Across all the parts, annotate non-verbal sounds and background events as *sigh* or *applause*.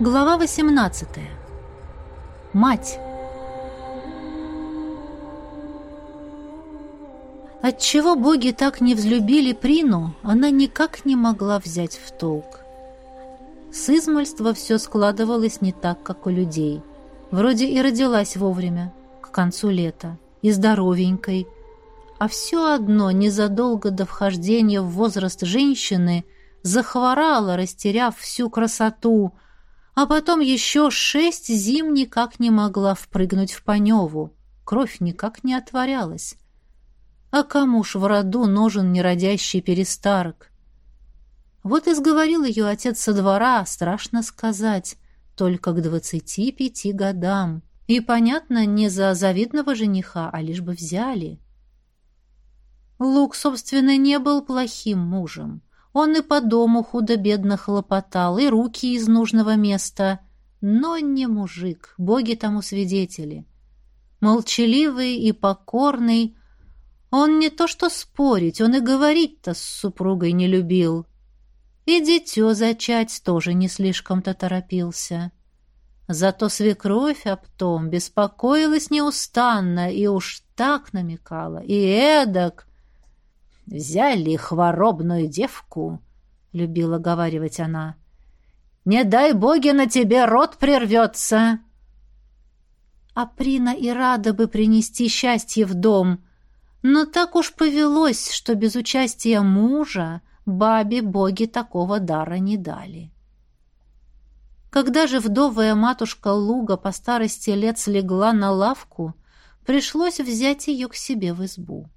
Глава 18. Мать. Отчего боги так не взлюбили Прину, она никак не могла взять в толк. С измольства все складывалось не так, как у людей. Вроде и родилась вовремя, к концу лета, и здоровенькой. А все одно незадолго до вхождения в возраст женщины захворала, растеряв всю красоту – а потом еще шесть зим никак не могла впрыгнуть в Паневу. Кровь никак не отворялась. А кому ж в роду нужен неродящий перестарок? Вот и сговорил ее отец со двора, страшно сказать, только к двадцати пяти годам. И, понятно, не за завидного жениха, а лишь бы взяли. Лук, собственно, не был плохим мужем. Он и по дому худо-бедно хлопотал, и руки из нужного места. Но не мужик, боги тому свидетели. Молчаливый и покорный, он не то что спорить, он и говорить-то с супругой не любил. И дитё зачать тоже не слишком-то торопился. Зато свекровь об том беспокоилась неустанно и уж так намекала, и эдак, «Взяли хворобную девку», — любила говаривать она. «Не дай боги на тебе рот прервется!» А Прина и рада бы принести счастье в дом, но так уж повелось, что без участия мужа бабе боги такого дара не дали. Когда же вдовая матушка Луга по старости лет слегла на лавку, пришлось взять ее к себе в избу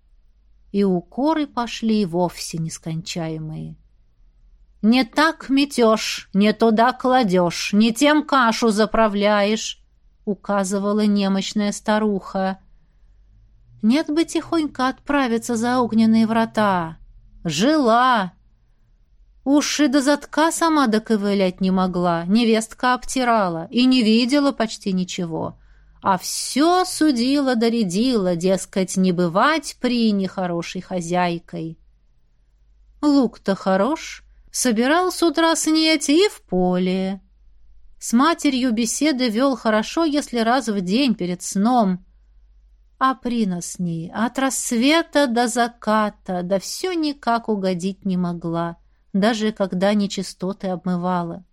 и укоры пошли вовсе нескончаемые. «Не так метешь, не туда кладешь, не тем кашу заправляешь», — указывала немощная старуха. «Нет бы тихонько отправиться за огненные врата. Жила!» Уши до затка сама доковылять не могла, невестка обтирала и не видела почти ничего а все судила-доредила, дескать, не бывать при нехорошей хозяйкой. Лук-то хорош, собирал с утра снеть и в поле. С матерью беседы вел хорошо, если раз в день перед сном. А Прина с ней от рассвета до заката, да все никак угодить не могла, даже когда нечистоты обмывала.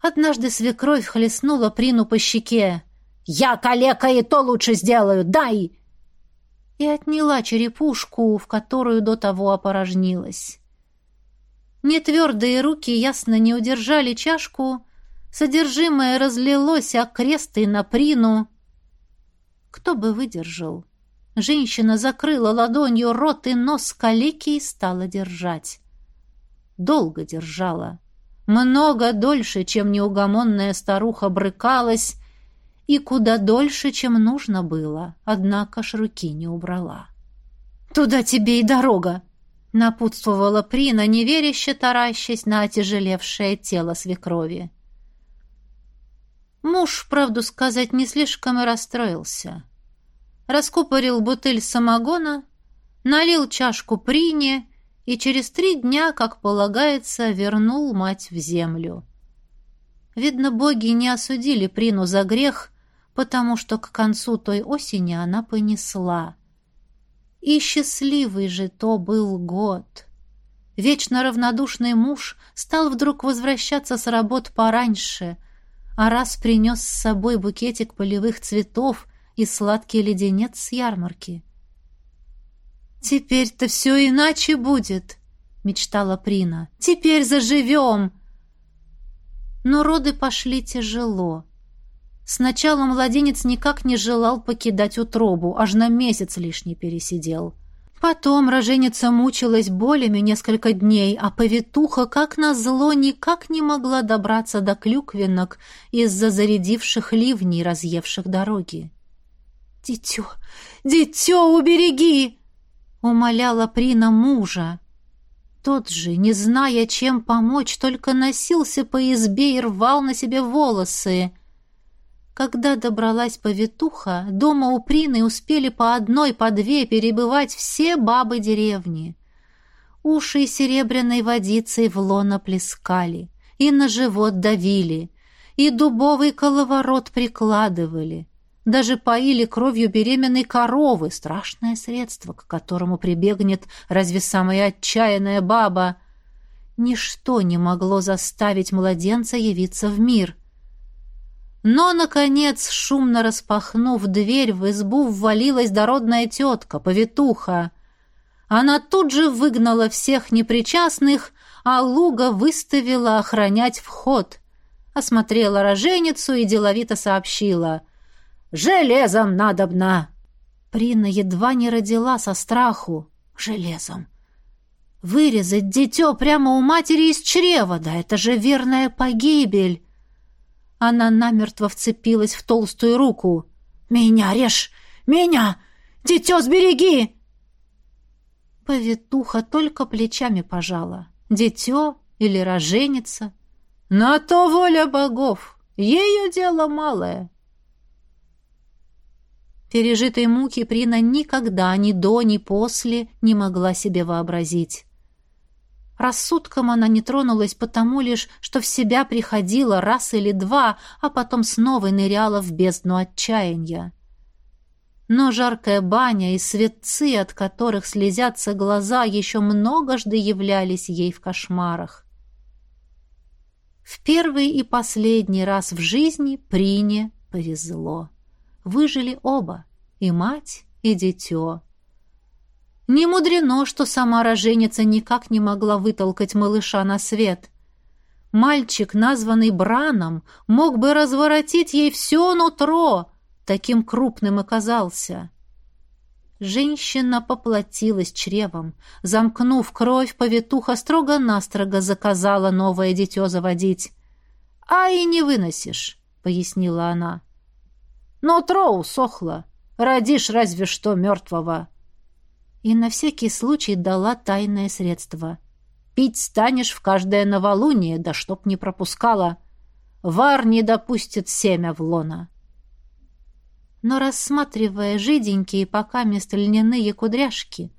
Однажды свекровь хлестнула Прину по щеке. «Я калека и то лучше сделаю! Дай!» И отняла черепушку, в которую до того опорожнилась. Нетвердые руки ясно не удержали чашку, содержимое разлилось окрест и на прину. Кто бы выдержал? Женщина закрыла ладонью рот и нос калеки и стала держать. Долго держала. Много дольше, чем неугомонная старуха брыкалась, и куда дольше, чем нужно было, однако ж руки не убрала. «Туда тебе и дорога!» — напутствовала Прина, неверяще таращась на отяжелевшее тело свекрови. Муж, правду сказать, не слишком и расстроился. Раскупорил бутыль самогона, налил чашку Прине и через три дня, как полагается, вернул мать в землю. Видно, боги не осудили Прину за грех, потому что к концу той осени она понесла. И счастливый же то был год. Вечно равнодушный муж стал вдруг возвращаться с работ пораньше, а раз принес с собой букетик полевых цветов и сладкий леденец с ярмарки. «Теперь-то все иначе будет», — мечтала Прина. «Теперь заживем!» Но роды пошли тяжело. Сначала младенец никак не желал покидать утробу, аж на месяц лишний пересидел. Потом роженица мучилась болями несколько дней, а повитуха, как назло, никак не могла добраться до клюквинок из-за зарядивших ливней, разъевших дороги. «Дитё, дитё, убереги!» — умоляла Прина мужа. Тот же, не зная, чем помочь, только носился по избе и рвал на себе волосы. Когда добралась повитуха, дома у Прины успели по одной, по две перебывать все бабы деревни. Уши серебряной водицей в лона плескали, и на живот давили, и дубовый коловорот прикладывали. Даже поили кровью беременной коровы, страшное средство, к которому прибегнет разве самая отчаянная баба. Ничто не могло заставить младенца явиться в мир. Но, наконец, шумно распахнув дверь, в избу ввалилась дородная тетка, повитуха. Она тут же выгнала всех непричастных, а Луга выставила охранять вход. Осмотрела роженицу и деловито сообщила. «Железом надобно!» Прина едва не родила со страху. «Железом!» Вырезать дитё прямо у матери из чрева, да это же верная погибель. Она намертво вцепилась в толстую руку. «Меня режь! Меня! Дитё сбереги!» Повитуха только плечами пожала. Дитё или роженица? На то воля богов! Ею дело малое. Пережитой муки Прина никогда ни до, ни после не могла себе вообразить. Рассудком она не тронулась потому лишь, что в себя приходила раз или два, а потом снова ныряла в бездну отчаяния. Но жаркая баня и светцы, от которых слезятся глаза, еще многожды являлись ей в кошмарах. В первый и последний раз в жизни Прине повезло. Выжили оба, и мать, и дитё. Не мудрено, что сама роженица никак не могла вытолкать малыша на свет. Мальчик, названный Браном, мог бы разворотить ей все нутро, таким крупным оказался. Женщина поплатилась чревом. Замкнув кровь, повитуха строго-настрого заказала новое дитё заводить. «А и не выносишь», — пояснила она. «Нутро усохло. Родишь разве что мертвого» и на всякий случай дала тайное средство. «Пить станешь в каждое новолуние, да чтоб не пропускала. Вар не допустит семя в лона». Но рассматривая жиденькие пока мест льняные кудряшки,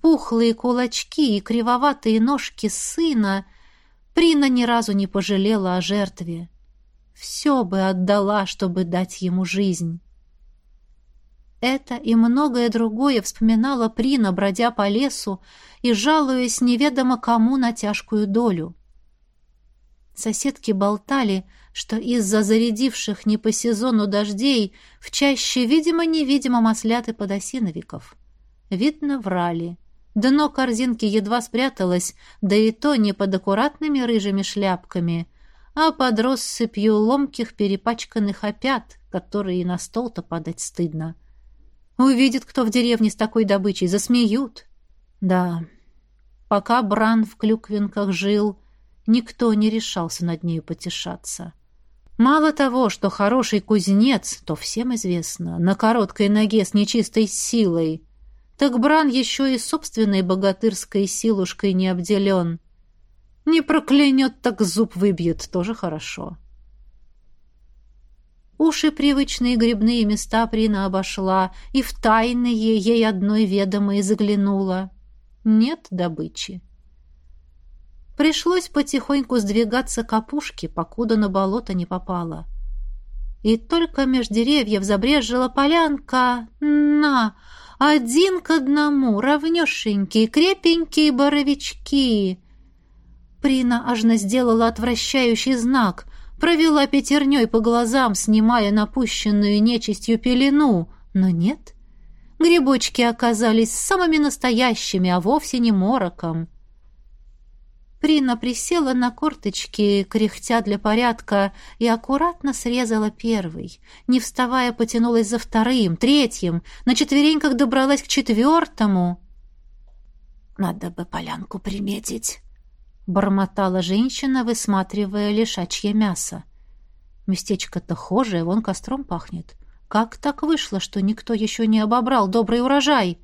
пухлые кулачки и кривоватые ножки сына, Прина ни разу не пожалела о жертве. Все бы отдала, чтобы дать ему жизнь. Это и многое другое вспоминала Прина, бродя по лесу и жалуясь неведомо кому на тяжкую долю. Соседки болтали, что из-за зарядивших не по сезону дождей в чаще видимо-невидимо масляты подосиновиков. Видно, врали. Дно корзинки едва спряталось, да и то не под аккуратными рыжими шляпками, а под россыпью ломких перепачканных опят, которые и на стол-то падать стыдно. — Увидит кто в деревне с такой добычей, засмеют. Да, пока Бран в клюквинках жил, никто не решался над нею потешаться. Мало того, что хороший кузнец, то всем известно, на короткой ноге с нечистой силой, так Бран еще и собственной богатырской силушкой не обделен. Не проклянет, так зуб выбьет, тоже хорошо. — Уши привычные грибные места Прина обошла, и в тайные ей одной ведомой заглянула. Нет добычи. Пришлось потихоньку сдвигаться к опушке, покуда на болото не попала. И только меж деревьев забрежила полянка. На! Один к одному, равнешенькие, крепенькие боровички. Прина ажно сделала отвращающий знак провела пятерней по глазам, снимая напущенную нечистью пелену, но нет. Грибочки оказались самыми настоящими, а вовсе не мороком. Прина присела на корточки, кряхтя для порядка, и аккуратно срезала первый. Не вставая, потянулась за вторым, третьим, на четвереньках добралась к четвертому. «Надо бы полянку приметить», бормотала женщина, высматривая лишачье мясо. Местечко-то хожее, вон костром пахнет. Как так вышло, что никто еще не обобрал добрый урожай?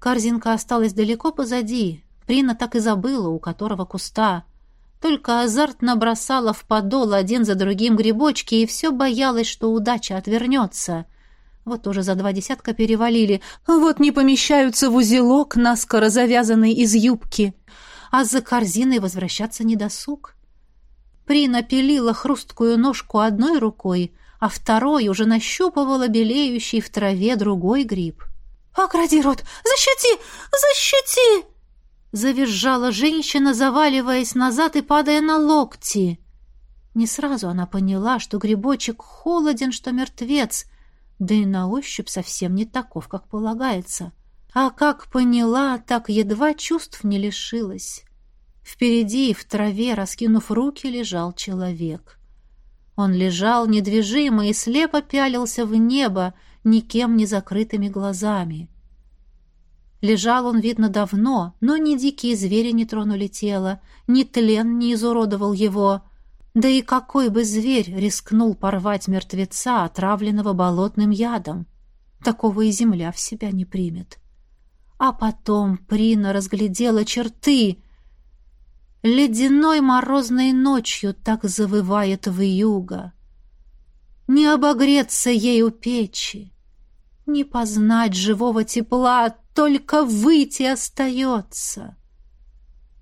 Корзинка осталась далеко позади. Прина так и забыла, у которого куста. Только азартно бросала в подол один за другим грибочки и все боялась, что удача отвернется. Вот уже за два десятка перевалили. Вот не помещаются в узелок, наскоро завязанный из юбки а за корзиной возвращаться не досуг. Прина пилила хрусткую ножку одной рукой, а второй уже нащупывала белеющий в траве другой гриб. «Огради рот! Защити! Защити!» Завизжала женщина, заваливаясь назад и падая на локти. Не сразу она поняла, что грибочек холоден, что мертвец, да и на ощупь совсем не таков, как полагается. А как поняла, так едва чувств не лишилась. Впереди, в траве, раскинув руки, лежал человек. Он лежал недвижимо и слепо пялился в небо, никем не закрытыми глазами. Лежал он, видно, давно, но ни дикие звери не тронули тело, ни тлен не изуродовал его. Да и какой бы зверь рискнул порвать мертвеца, отравленного болотным ядом? Такого и земля в себя не примет. А потом Прина разглядела черты. Ледяной морозной ночью так завывает в юго. Не обогреться ей у печи, не познать живого тепла, только выйти остается.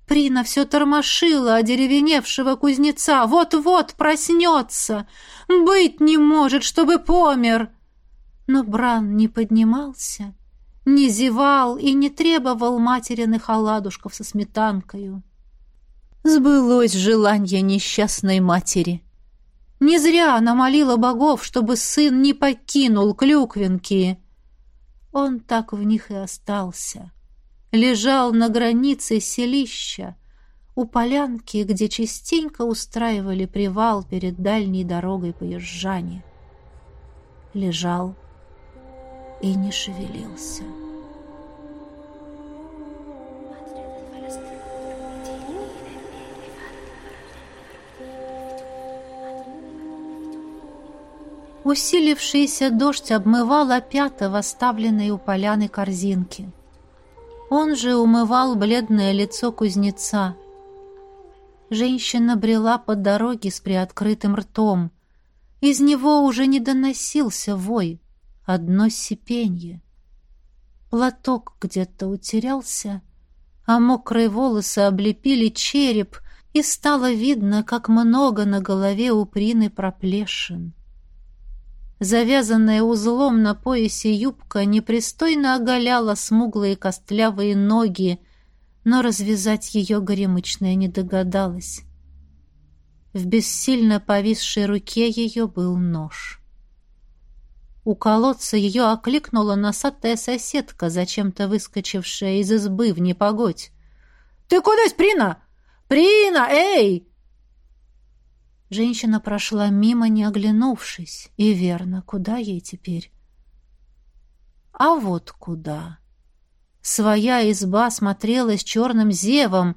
Прина все тормошила одеревеневшего кузнеца. Вот-вот проснется. Быть не может, чтобы помер. Но Бран не поднимался, не зевал и не требовал материных оладушков со сметанкою. Сбылось желание несчастной матери. Не зря она молила богов, чтобы сын не покинул клюквинки. Он так в них и остался. Лежал на границе селища, у полянки, где частенько устраивали привал перед дальней дорогой поезжане. Лежал и не шевелился. Усилившийся дождь обмывал опята в оставленной у поляны корзинки. Он же умывал бледное лицо кузнеца. Женщина брела по дороге с приоткрытым ртом. Из него уже не доносился вой, одно сипенье. Платок где-то утерялся, а мокрые волосы облепили череп, и стало видно, как много на голове у Прины проплешин. Завязанная узлом на поясе юбка непристойно оголяла смуглые костлявые ноги, но развязать ее горемычная не догадалась. В бессильно повисшей руке ее был нож. У колодца ее окликнула носатая соседка, зачем-то выскочившая из избы в непогодь. «Ты куда, Прина? Прина, эй!» Женщина прошла мимо, не оглянувшись. И верно, куда ей теперь? А вот куда. Своя изба смотрелась черным зевом,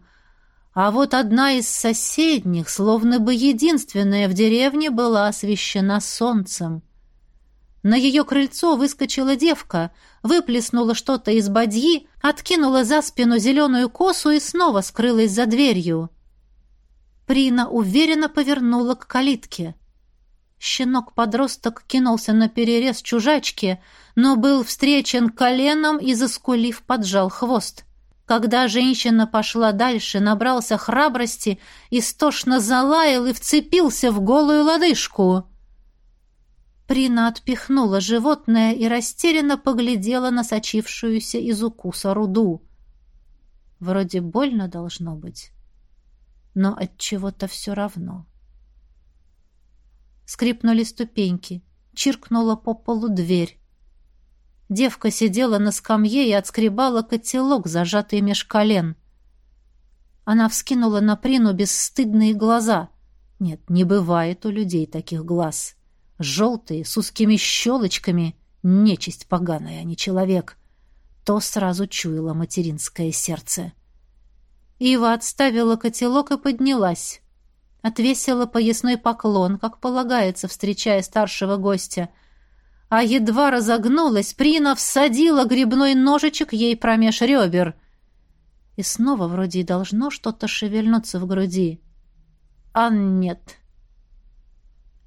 а вот одна из соседних, словно бы единственная в деревне, была освещена солнцем. На ее крыльцо выскочила девка, выплеснула что-то из бадьи, откинула за спину зеленую косу и снова скрылась за дверью. Прина уверенно повернула к калитке. Щенок-подросток кинулся на перерез чужачке, но был встречен коленом и, заскулив, поджал хвост. Когда женщина пошла дальше, набрался храбрости, истошно залаял и вцепился в голую лодыжку. Прина отпихнула животное и растерянно поглядела на сочившуюся из укуса руду. Вроде больно должно быть но от чего-то все равно. Скрипнули ступеньки, чиркнула по полу дверь. Девка сидела на скамье и отскребала котелок, зажатый меж колен. Она вскинула на Прину бесстыдные глаза. Нет, не бывает у людей таких глаз. Желтые, с узкими щелочками, нечисть поганая, а не человек. То сразу чуяло материнское сердце. Ива отставила котелок и поднялась. Отвесила поясной поклон, как полагается, встречая старшего гостя. А едва разогнулась, Прина всадила грибной ножичек ей промеж ребер. И снова вроде и должно что-то шевельнуться в груди. А нет.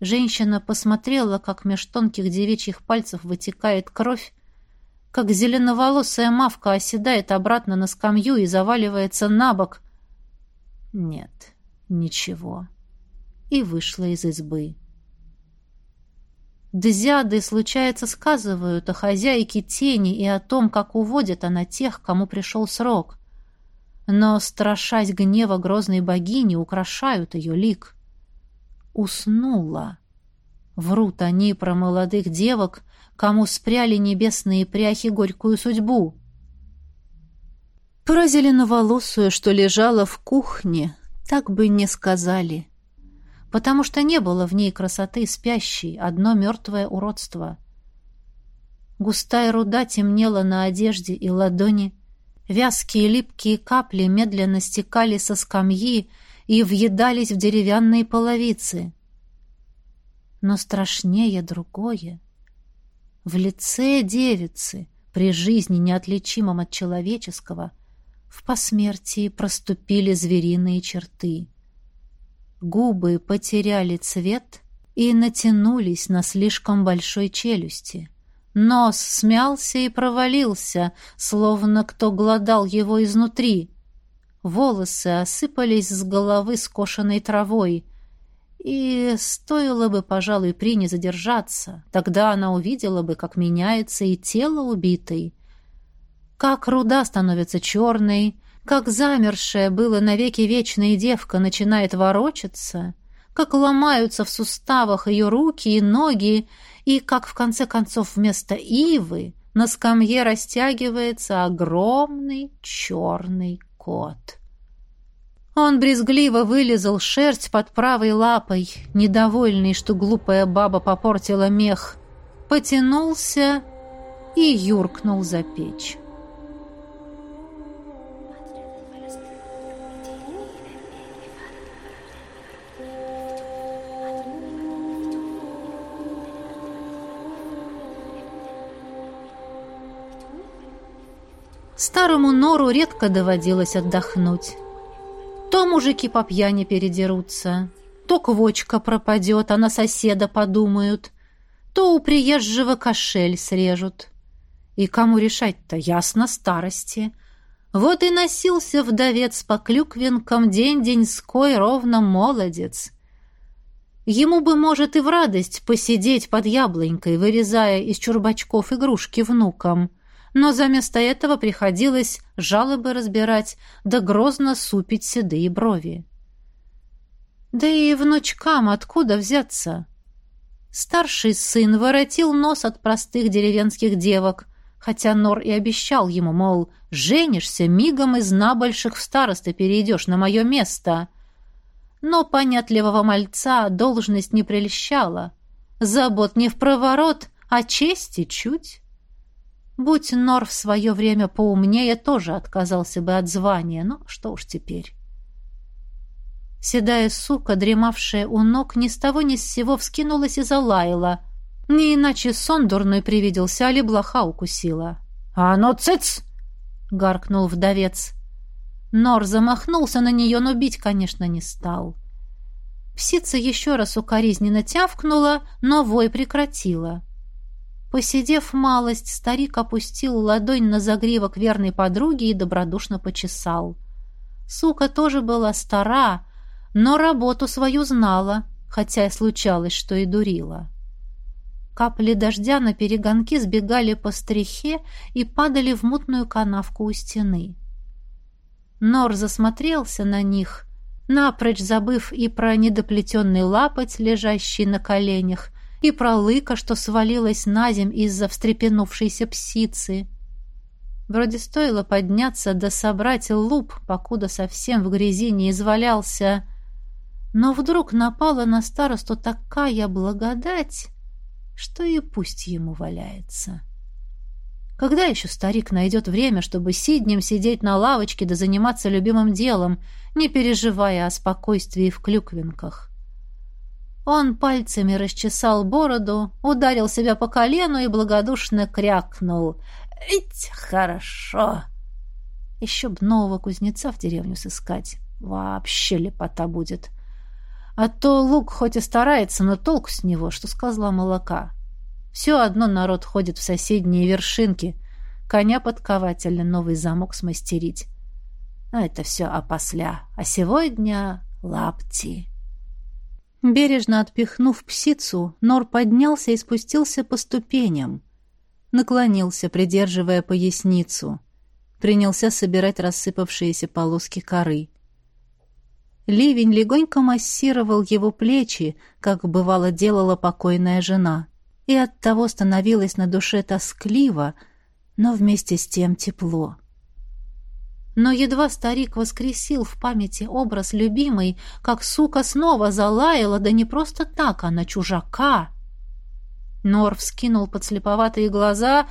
Женщина посмотрела, как меж тонких девичьих пальцев вытекает кровь, как зеленоволосая мавка оседает обратно на скамью и заваливается на бок. Нет, ничего. и вышла из избы. Дзяды, случается, сказывают о хозяйке тени и о том, как уводит она тех, кому пришел срок. Но, страшась гнева грозной богини, украшают ее лик. Уснула. Врут они про молодых девок, кому спряли небесные пряхи горькую судьбу. Про зеленоволосую, что лежала в кухне, так бы не сказали. Потому что не было в ней красоты спящей, одно мертвое уродство. Густая руда темнела на одежде и ладони, вязкие липкие капли медленно стекали со скамьи и въедались в деревянные половицы. Но страшнее другое. В лице девицы, при жизни неотличимом от человеческого, в посмертии проступили звериные черты. Губы потеряли цвет и натянулись на слишком большой челюсти. Нос смялся и провалился, словно кто глодал его изнутри. Волосы осыпались с головы скошенной травой. И стоило бы, пожалуй, при не задержаться. Тогда она увидела бы, как меняется и тело убитой. Как руда становится черной, как замершая было навеки вечная девка начинает ворочаться, как ломаются в суставах ее руки и ноги, и как в конце концов вместо ивы на скамье растягивается огромный черный кот. Он брезгливо вылезал шерсть под правой лапой, недовольный, что глупая баба попортила мех, потянулся и юркнул за печь. Старому нору редко доводилось отдохнуть. То мужики по пьяни передерутся, то квочка пропадет, а на соседа подумают, то у приезжего кошель срежут. И кому решать-то, ясно, старости. Вот и носился вдовец по клюквинкам день-деньской ровно молодец. Ему бы, может, и в радость посидеть под яблонькой, вырезая из чурбачков игрушки внукам — но заместо этого приходилось жалобы разбирать, да грозно супить седые брови. Да и внучкам откуда взяться? Старший сын воротил нос от простых деревенских девок, хотя Нор и обещал ему, мол, женишься, мигом из набольших в старосты перейдешь на мое место. Но понятливого мальца должность не прельщала. Забот не в проворот, а чести чуть. Будь Нор в свое время поумнее, тоже отказался бы от звания, но что уж теперь. Седая сука, дремавшая у ног, ни с того ни с сего вскинулась и залаяла. Не иначе сон дурной привиделся, али блоха укусила. «А ну, цыц!» — гаркнул вдовец. Нор замахнулся на нее, но бить, конечно, не стал. Псица еще раз укоризненно тявкнула, но вой прекратила. Посидев малость, старик опустил ладонь на загривок верной подруги и добродушно почесал. Сука тоже была стара, но работу свою знала, хотя и случалось, что и дурила. Капли дождя на перегонки сбегали по стрихе и падали в мутную канавку у стены. Нор засмотрелся на них, напрочь забыв и про недоплетенный лапоть, лежащий на коленях, и про лыка, что свалилась на земь из-за встрепенувшейся псицы. Вроде стоило подняться да собрать луп, покуда совсем в грязи не извалялся. Но вдруг напала на старосту такая благодать, что и пусть ему валяется. Когда еще старик найдет время, чтобы сиднем сидеть на лавочке да заниматься любимым делом, не переживая о спокойствии в клюквинках? Он пальцами расчесал бороду, ударил себя по колену и благодушно крякнул. «Ить, хорошо!» Еще б нового кузнеца в деревню сыскать. Вообще лепота будет. А то лук хоть и старается, но толк с него, что с козла молока. Все одно народ ходит в соседние вершинки, коня подковать новый замок смастерить. А это все опосля. А сегодня лапти. Бережно отпихнув псицу, Нор поднялся и спустился по ступеням. Наклонился, придерживая поясницу. Принялся собирать рассыпавшиеся полоски коры. Ливень легонько массировал его плечи, как бывало делала покойная жена. И оттого становилось на душе тоскливо, но вместе с тем тепло. Но едва старик воскресил в памяти образ любимой, как сука снова залаяла, да не просто так, а на чужака. Нор вскинул подслеповатые глаза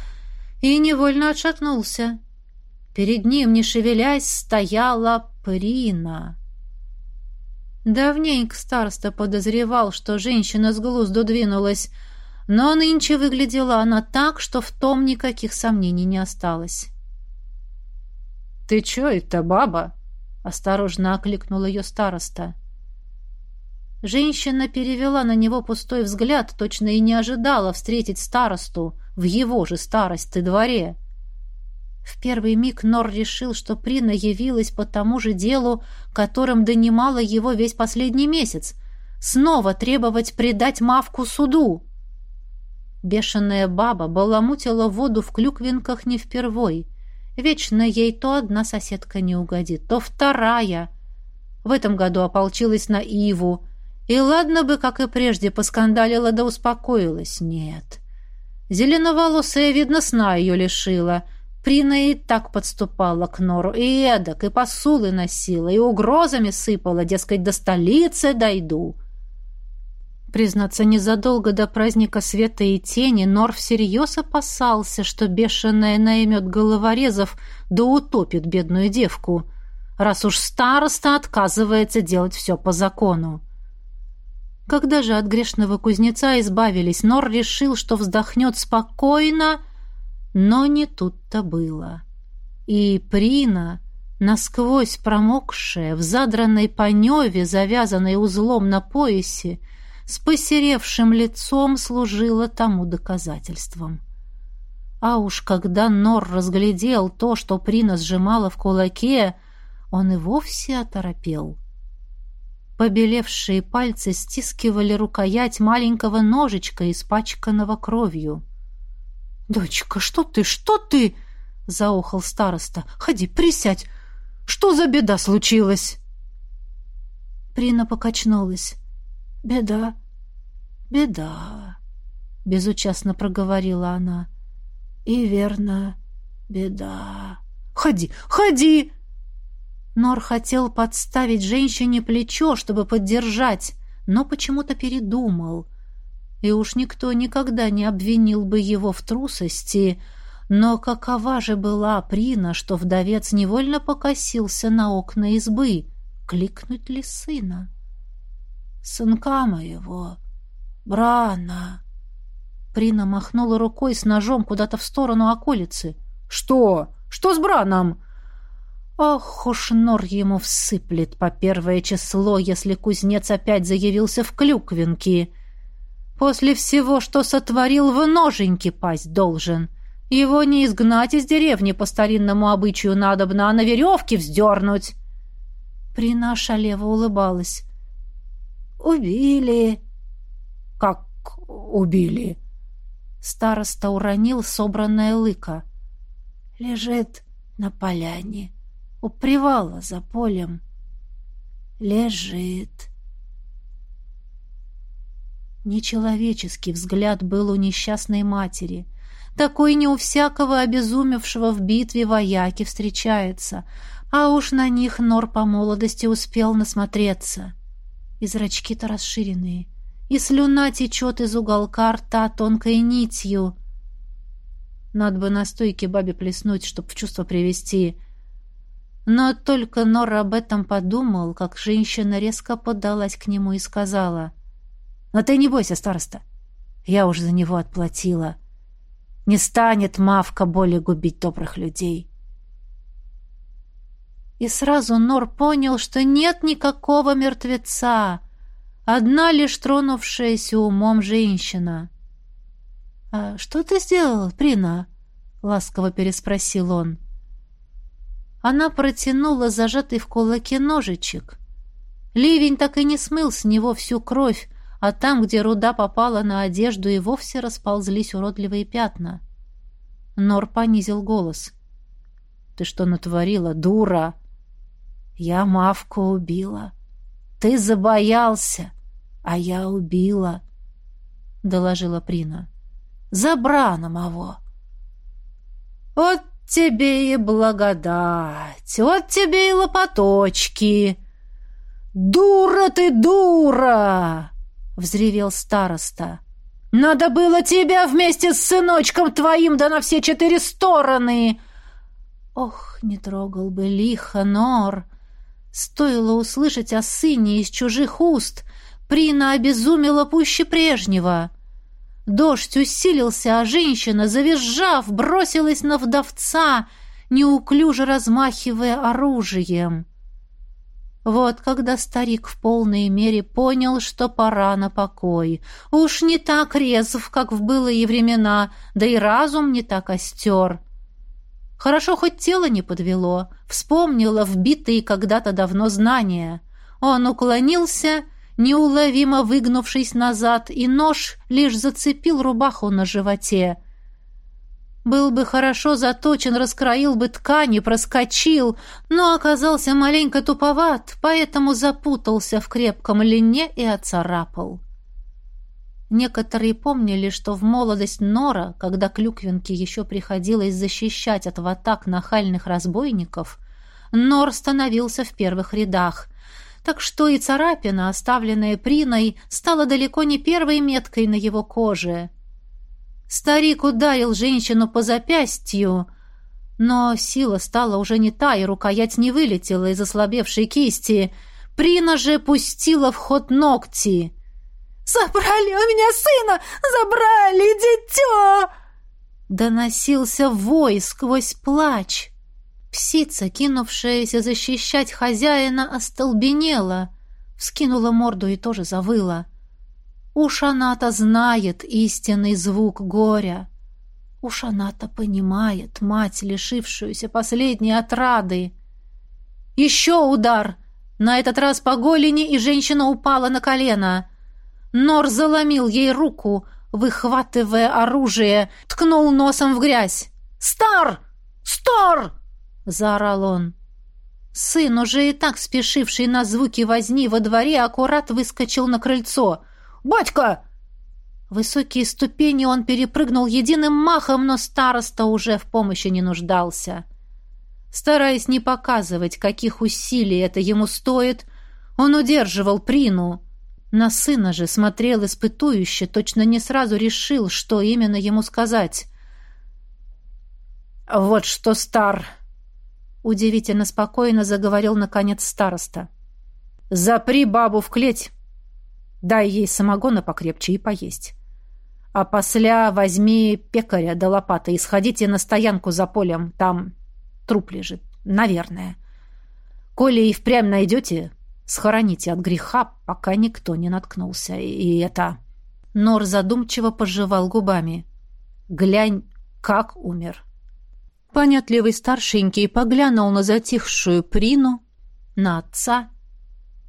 и невольно отшатнулся. Перед ним, не шевелясь, стояла Прина. Давненько староста подозревал, что женщина с глузду двинулась, но нынче выглядела она так, что в том никаких сомнений не осталось. «Ты чё это, баба?» — осторожно окликнул ее староста. Женщина перевела на него пустой взгляд, точно и не ожидала встретить старосту в его же старости дворе. В первый миг Нор решил, что Прина явилась по тому же делу, которым донимала его весь последний месяц — снова требовать предать Мавку суду. Бешеная баба баламутила воду в клюквинках не впервой — Вечно ей то одна соседка не угодит, то вторая. В этом году ополчилась на Иву. И ладно бы, как и прежде, поскандалила да успокоилась. Нет. Зеленоволосая, видно, сна ее лишила. Прина и так подступала к нору, и эдак, и посулы носила, и угрозами сыпала, дескать, до столицы дойду. Признаться, незадолго до праздника света и тени Нор всерьез опасался, что бешеная наймет головорезов да утопит бедную девку, раз уж староста отказывается делать все по закону. Когда же от грешного кузнеца избавились, Нор решил, что вздохнет спокойно, но не тут-то было. И Прина, насквозь промокшая, в задранной паневе, завязанной узлом на поясе, с посеревшим лицом служила тому доказательством. А уж когда Нор разглядел то, что Прина сжимала в кулаке, он и вовсе оторопел. Побелевшие пальцы стискивали рукоять маленького ножичка, испачканного кровью. «Дочка, что ты, что ты?» — заохал староста. «Ходи, присядь! Что за беда случилась?» Прина покачнулась. «Беда, беда», — безучастно проговорила она. «И верно, беда». «Ходи, ходи!» Нор хотел подставить женщине плечо, чтобы поддержать, но почему-то передумал. И уж никто никогда не обвинил бы его в трусости, но какова же была Прина, что вдовец невольно покосился на окна избы? Кликнуть ли сына? сынка моего, Брана!» Прина махнула рукой с ножом куда-то в сторону околицы. «Что? Что с Браном?» Ох уж нор ему всыплет по первое число, если кузнец опять заявился в клюквинки. После всего, что сотворил, в ноженьки пасть должен. Его не изгнать из деревни по старинному обычаю надобно, а на веревке вздернуть. Прина шалево улыбалась. «Убили!» «Как убили?» Староста уронил собранное лыко. «Лежит на поляне, у привала за полем. Лежит». Нечеловеческий взгляд был у несчастной матери. Такой не у всякого обезумевшего в битве вояки встречается, а уж на них Нор по молодости успел насмотреться и зрачки-то расширенные, и слюна течет из уголка рта тонкой нитью. Надо бы на стойке бабе плеснуть, чтоб в чувство привести. Но только Нор об этом подумал, как женщина резко подалась к нему и сказала. «Но ты не бойся, староста. Я уж за него отплатила. Не станет Мавка более губить добрых людей». И сразу Нор понял, что нет никакого мертвеца, одна лишь тронувшаяся умом женщина. «А что ты сделал, Прина?» — ласково переспросил он. Она протянула зажатый в кулаке ножичек. Ливень так и не смыл с него всю кровь, а там, где руда попала на одежду, и вовсе расползлись уродливые пятна. Нор понизил голос. «Ты что натворила, дура?» «Я Мавку убила. Ты забоялся, а я убила», — доложила Прина. «За брана моего». «Вот тебе и благодать, вот тебе и лопаточки!» «Дура ты, дура!» — взревел староста. «Надо было тебя вместе с сыночком твоим да на все четыре стороны!» Ох, не трогал бы лихо нор! Стоило услышать о сыне из чужих уст, Прина обезумела пуще прежнего. Дождь усилился, а женщина, завизжав, бросилась на вдовца, неуклюже размахивая оружием. Вот когда старик в полной мере понял, что пора на покой. Уж не так резв, как в былые времена, да и разум не так остер. Хорошо, хоть тело не подвело, вспомнило вбитые когда-то давно знания. Он уклонился, неуловимо выгнувшись назад, и нож лишь зацепил рубаху на животе — был бы хорошо заточен, раскроил бы ткани, проскочил, но оказался маленько туповат, поэтому запутался в крепком лине и оцарапал. Некоторые помнили, что в молодость Нора, когда клюквинке еще приходилось защищать от ватак нахальных разбойников, Нор становился в первых рядах, так что и царапина, оставленная Приной, стала далеко не первой меткой на его коже — Старик ударил женщину по запястью, но сила стала уже не та, и рукоять не вылетела из ослабевшей кисти. Прина же пустила в ход ногти. «Забрали у меня сына! Забрали дитё!» Доносился вой сквозь плач. Псица, кинувшаяся защищать хозяина, остолбенела, вскинула морду и тоже завыла. Уж она-то знает истинный звук горя. Уж она-то понимает мать, лишившуюся последней отрады. Еще удар! На этот раз по голени, и женщина упала на колено. Нор заломил ей руку, выхватывая оружие, ткнул носом в грязь. «Стар! Стар!» — заорал он. Сын, уже и так спешивший на звуки возни во дворе, аккурат выскочил на крыльцо — Батька!» Высокие ступени он перепрыгнул единым махом, но староста уже в помощи не нуждался. Стараясь не показывать, каких усилий это ему стоит, он удерживал Прину. На сына же смотрел испытующе, точно не сразу решил, что именно ему сказать. «Вот что, стар!» Удивительно спокойно заговорил, наконец, староста. «Запри бабу в клеть Дай ей самогона покрепче и поесть. А после возьми пекаря до лопаты и сходите на стоянку за полем. Там труп лежит, наверное. Коли и впрямь найдете, схороните от греха, пока никто не наткнулся. И это...» Нор задумчиво пожевал губами. «Глянь, как умер». Понятливый старшенький поглянул на затихшую Прину, на отца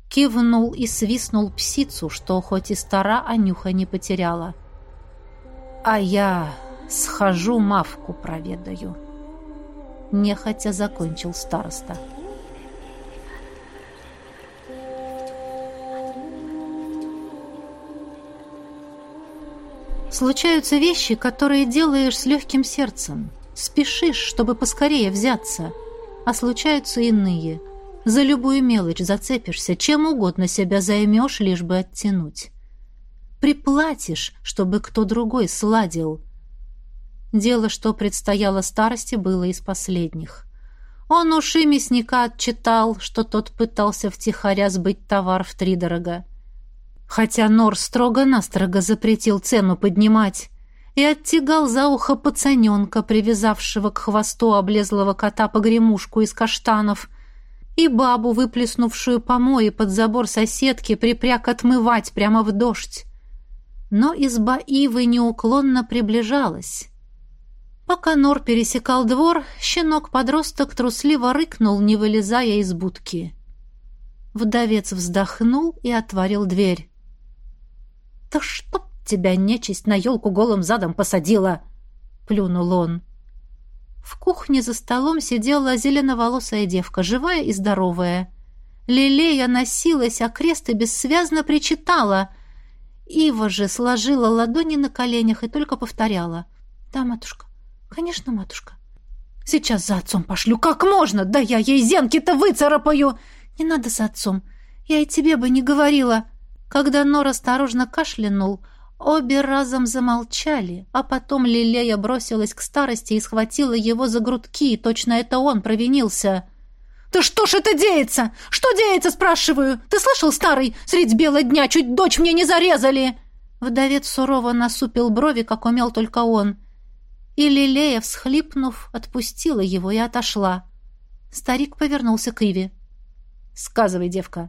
кивнул и свистнул псицу, что хоть и стара, а нюха не потеряла. «А я схожу мавку проведаю», — нехотя закончил староста. Случаются вещи, которые делаешь с легким сердцем. Спешишь, чтобы поскорее взяться. А случаются иные — за любую мелочь зацепишься, чем угодно себя займешь, лишь бы оттянуть. Приплатишь, чтобы кто другой сладил. Дело, что предстояло старости, было из последних. Он уши мясника отчитал, что тот пытался втихаря сбыть товар втридорога. Хотя Нор строго-настрого запретил цену поднимать и оттягал за ухо пацаненка, привязавшего к хвосту облезлого кота погремушку из каштанов — и бабу, выплеснувшую помои под забор соседки, припряг отмывать прямо в дождь. Но изба Ивы неуклонно приближалась. Пока Нор пересекал двор, щенок-подросток трусливо рыкнул, не вылезая из будки. Вдовец вздохнул и отворил дверь. «Да чтоб тебя нечисть на елку голым задом посадила!» — плюнул он. В кухне за столом сидела зеленоволосая девка, живая и здоровая. Лилея носилась, а крест и бессвязно причитала. Ива же сложила ладони на коленях и только повторяла. «Да, матушка, конечно, матушка. Сейчас за отцом пошлю. Как можно? Да я ей зенки-то выцарапаю!» «Не надо за отцом. Я и тебе бы не говорила». Когда Нор осторожно кашлянул, обе разом замолчали, а потом Лилея бросилась к старости и схватила его за грудки. Точно это он провинился. «Да что ж это деется? Что деется, спрашиваю? Ты слышал, старый? Средь бела дня чуть дочь мне не зарезали!» Вдовец сурово насупил брови, как умел только он. И Лилея, всхлипнув, отпустила его и отошла. Старик повернулся к Иве. «Сказывай, девка».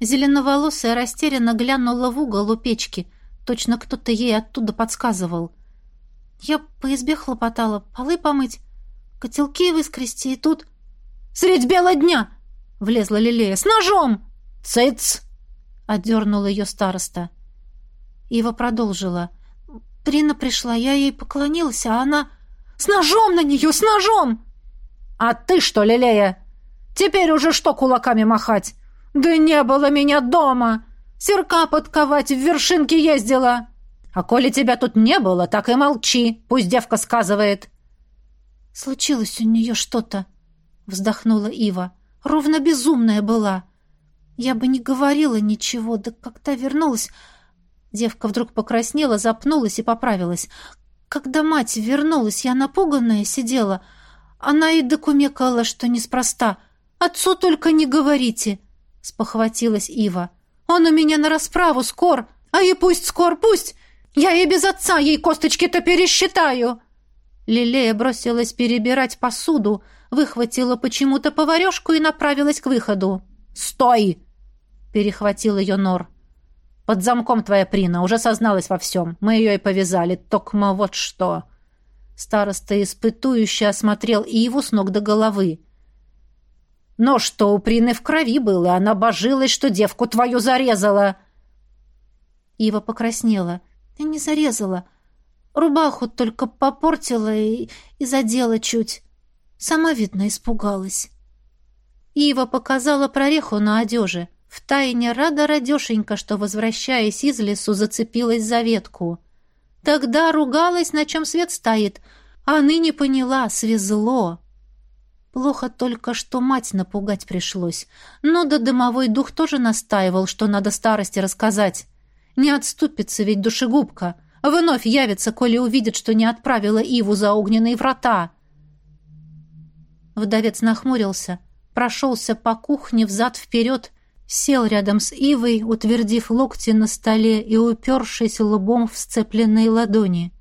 Зеленоволосая растерянно глянула в угол у печки. Точно кто-то ей оттуда подсказывал. Я по избе хлопотала, полы помыть, котелки выскрести, и тут... «Средь бела дня!» — влезла Лилея. «С ножом!» «Цыц!» — отдернула ее староста. Ива продолжила. Трина пришла, я ей поклонилась, а она... «С ножом на нее, с ножом!» «А ты что, Лилея?» Теперь уже что кулаками махать? Да не было меня дома! Серка подковать в вершинке ездила!» «А коли тебя тут не было, так и молчи, пусть девка сказывает». «Случилось у нее что-то», — вздохнула Ива. «Ровно безумная была. Я бы не говорила ничего, да когда вернулась...» Девка вдруг покраснела, запнулась и поправилась. «Когда мать вернулась, я напуганная сидела. Она и докумекала, что неспроста. «Отцу только не говорите!» — спохватилась Ива. «Он у меня на расправу скор, а и пусть скор, пусть! Я и без отца ей косточки-то пересчитаю!» Лилея бросилась перебирать посуду, выхватила почему-то поварешку и направилась к выходу. «Стой!» — перехватил ее Нор. «Под замком твоя Прина уже созналась во всем. Мы ее и повязали. Токма вот что!» Староста испытующе осмотрел Иву с ног до головы. Но что у Прины в крови было, она божилась, что девку твою зарезала. Ива покраснела. Я не зарезала. Рубаху только попортила и, и задела чуть. Сама, видно, испугалась. Ива показала прореху на одежи. Втайне рада радешенька, что, возвращаясь из лесу, зацепилась за ветку. Тогда ругалась, на чем свет стоит, а ныне поняла, свезло. Плохо только, что мать напугать пришлось. Но да дымовой дух тоже настаивал, что надо старости рассказать. Не отступится ведь душегубка. Вновь явится, коли увидит, что не отправила Иву за огненные врата. Вдовец нахмурился, прошелся по кухне взад-вперед, сел рядом с Ивой, утвердив локти на столе и упершись лбом в сцепленные ладони.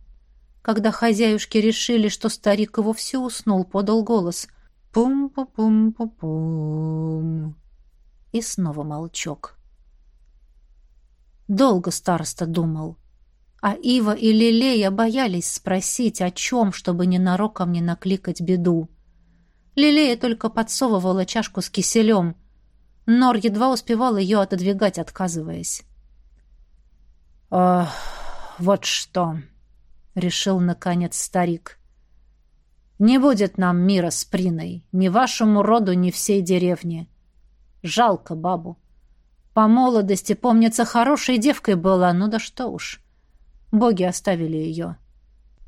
Когда хозяюшки решили, что старик его все уснул, подал голос — Пум-пум-пум-пум. И снова молчок. Долго староста думал. А Ива и Лилея боялись спросить о чем, чтобы ненароком не накликать беду. Лилея только подсовывала чашку с киселем. Нор едва успевал ее отодвигать, отказываясь. «Ох, вот что!» — решил, наконец, старик. Не будет нам мира с Приной, ни вашему роду, ни всей деревне. Жалко бабу. По молодости, помнится, хорошей девкой была, ну да что уж. Боги оставили ее.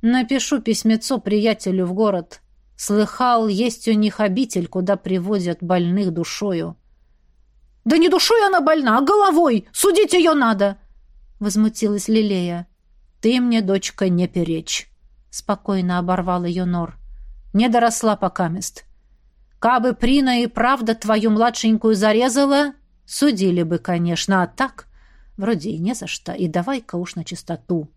Напишу письмецо приятелю в город. Слыхал, есть у них обитель, куда привозят больных душою. «Да не душой она больна, а головой! Судить ее надо!» Возмутилась Лилея. «Ты мне, дочка, не перечь!» Спокойно оборвал ее Нор. Не доросла пока мест. Кабы Прина и правда твою младшенькую зарезала, судили бы, конечно, а так вроде и не за что, и давай-ка уж на чистоту.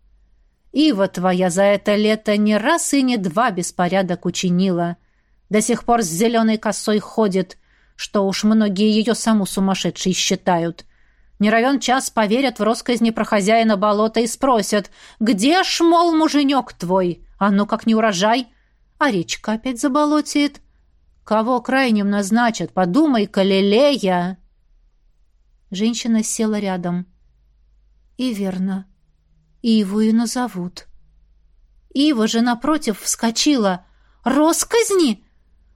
Ива твоя за это лето не раз и не два беспорядок учинила. До сих пор с зеленой косой ходит, что уж многие ее саму сумасшедшей считают. Не равен час поверят в росказни про хозяина болота и спросят, «Где ж, мол, муженек твой? А ну как не урожай!» А речка опять заболотит. Кого крайним назначат? Подумай-ка, Лелея!» Женщина села рядом. И верно. Иву и назовут. Ива же, напротив, вскочила. «Росказни?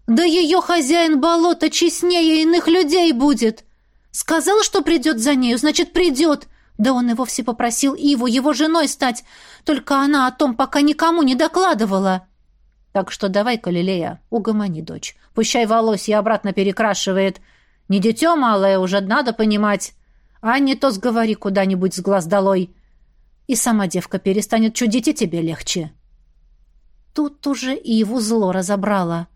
Да ее хозяин болота честнее иных людей будет! Сказал, что придет за нею, значит, придет!» Да он и вовсе попросил Иву его женой стать, только она о том пока никому не докладывала. Так что давай-ка, угомони дочь. Пущай волосья обратно перекрашивает. Не дитё малое уже надо понимать. А не то сговори куда-нибудь с глаз долой. И сама девка перестанет чудить, и тебе легче. Тут уже Иву зло разобрала.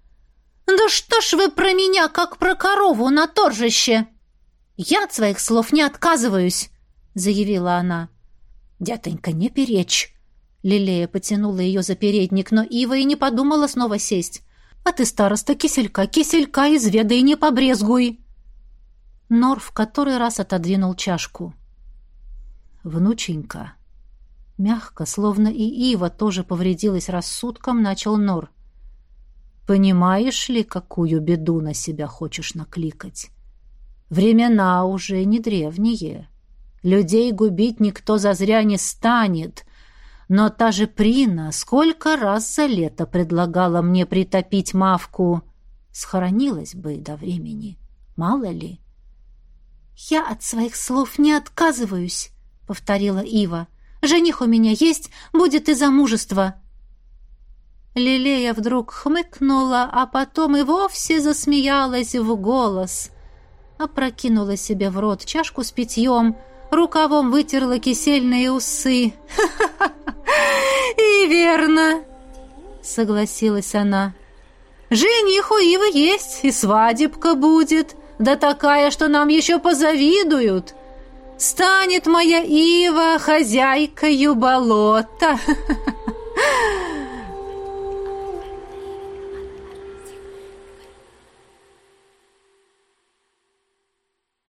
«Да что ж вы про меня, как про корову на торжище!» «Я от своих слов не отказываюсь!» — заявила она. «Дятонька, не перечь!» Лилея потянула ее за передник, но Ива и не подумала снова сесть. «А ты, староста, киселька, киселька, изведай, не побрезгуй!» Нор в который раз отодвинул чашку. «Внученька!» Мягко, словно и Ива тоже повредилась рассудком, начал Нор. «Понимаешь ли, какую беду на себя хочешь накликать? Времена уже не древние. Людей губить никто зазря не станет. Но та же Прина сколько раз за лето предлагала мне притопить мавку. Схоронилась бы до времени. Мало ли. «Я от своих слов не отказываюсь», — повторила Ива. «Жених у меня есть, будет и замужество». Лилея вдруг хмыкнула, а потом и вовсе засмеялась в голос. Опрокинула себе в рот чашку с питьем — рукавом вытерла кисельные усы. *laughs* «И верно!» — согласилась она. «Жених у Ивы есть, и свадебка будет, да такая, что нам еще позавидуют. Станет моя Ива хозяйкою болота!» *laughs*